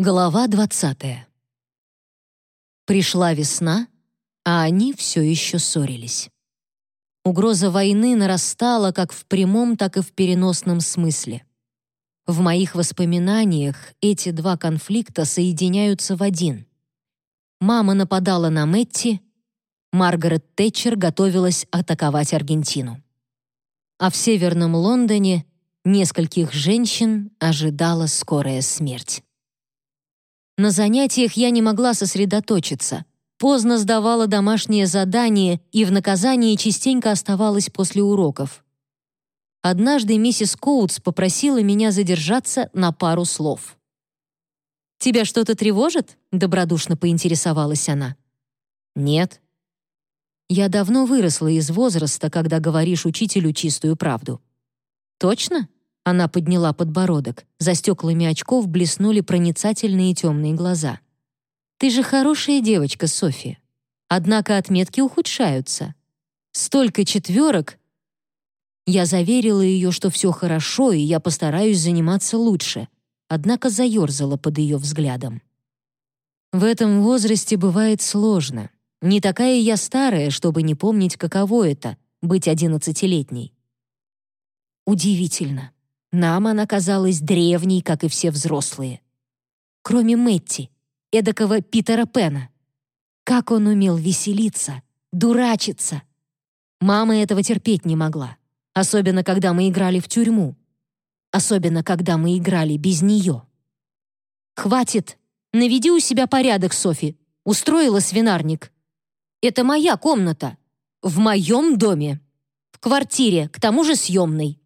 Глава 20. Пришла весна, а они все еще ссорились. Угроза войны нарастала как в прямом, так и в переносном смысле. В моих воспоминаниях эти два конфликта соединяются в один. Мама нападала на Мэтти, Маргарет Тэтчер готовилась атаковать Аргентину. А в Северном Лондоне нескольких женщин ожидала скорая смерть. На занятиях я не могла сосредоточиться. Поздно сдавала домашнее задание и в наказании частенько оставалась после уроков. Однажды миссис Коутс попросила меня задержаться на пару слов. «Тебя что-то тревожит?» — добродушно поинтересовалась она. «Нет». Я давно выросла из возраста, когда говоришь учителю чистую правду. «Точно?» Она подняла подбородок. За стеклами очков блеснули проницательные темные глаза. «Ты же хорошая девочка, София. Однако отметки ухудшаются. Столько четверок!» Я заверила ее, что все хорошо, и я постараюсь заниматься лучше, однако заерзала под ее взглядом. В этом возрасте бывает сложно. Не такая я старая, чтобы не помнить, каково это — быть одиннадцатилетней. Удивительно. Нам она казалась древней, как и все взрослые. Кроме Мэтти, эдакого Питера Пена. Как он умел веселиться, дурачиться. Мама этого терпеть не могла, особенно когда мы играли в тюрьму. Особенно, когда мы играли без нее. «Хватит! Наведи у себя порядок, Софи!» Устроила свинарник. «Это моя комната. В моем доме. В квартире, к тому же съемной.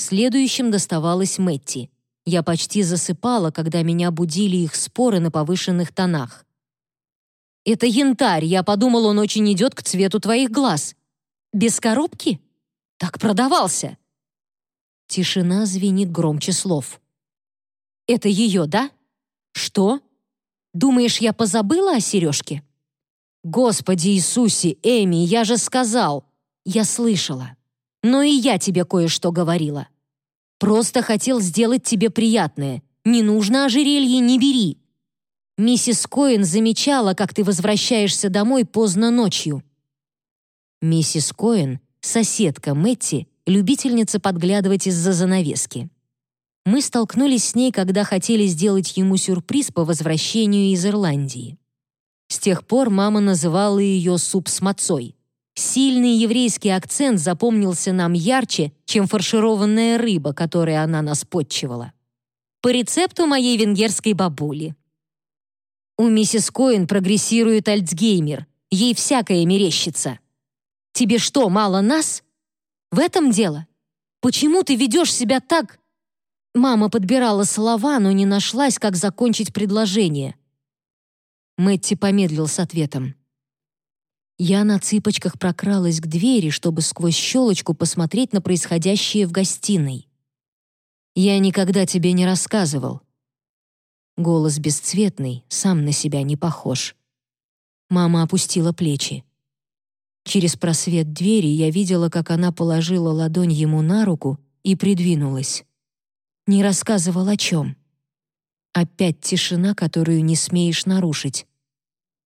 Следующим доставалась Мэтти. Я почти засыпала, когда меня будили их споры на повышенных тонах. «Это янтарь, я подумал, он очень идет к цвету твоих глаз. Без коробки? Так продавался». Тишина звенит громче слов. «Это ее, да? Что? Думаешь, я позабыла о сережке?» «Господи Иисусе, Эми, я же сказал!» «Я слышала. Но и я тебе кое-что говорила. Просто хотел сделать тебе приятное. Не нужно ожерелье, не бери. Миссис Коэн замечала, как ты возвращаешься домой поздно ночью. Миссис Коэн, соседка Мэтти, любительница подглядывать из-за занавески. Мы столкнулись с ней, когда хотели сделать ему сюрприз по возвращению из Ирландии. С тех пор мама называла ее «суп с мацой». Сильный еврейский акцент запомнился нам ярче, чем фаршированная рыба, которой она нас подчивала. По рецепту моей венгерской бабули. У миссис Коэн прогрессирует Альцгеймер. Ей всякое мерещится. Тебе что, мало нас? В этом дело? Почему ты ведешь себя так? Мама подбирала слова, но не нашлась, как закончить предложение. Мэтти помедлил с ответом. Я на цыпочках прокралась к двери, чтобы сквозь щелочку посмотреть на происходящее в гостиной. «Я никогда тебе не рассказывал». Голос бесцветный, сам на себя не похож. Мама опустила плечи. Через просвет двери я видела, как она положила ладонь ему на руку и придвинулась. Не рассказывал о чем. Опять тишина, которую не смеешь нарушить.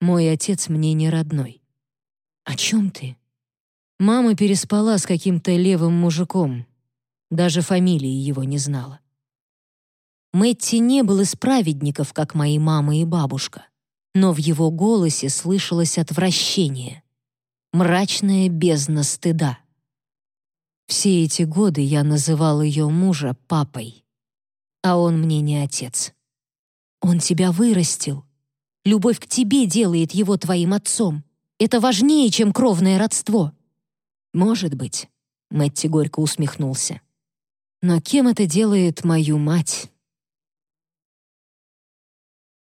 Мой отец мне не родной. «О чем ты?» Мама переспала с каким-то левым мужиком. Даже фамилии его не знала. Мэтти не был из праведников, как мои мама и бабушка, но в его голосе слышалось отвращение, мрачная бездна стыда. Все эти годы я называл ее мужа папой, а он мне не отец. Он тебя вырастил. Любовь к тебе делает его твоим отцом. Это важнее, чем кровное родство». «Может быть», — Мэтти горько усмехнулся. «Но кем это делает мою мать?»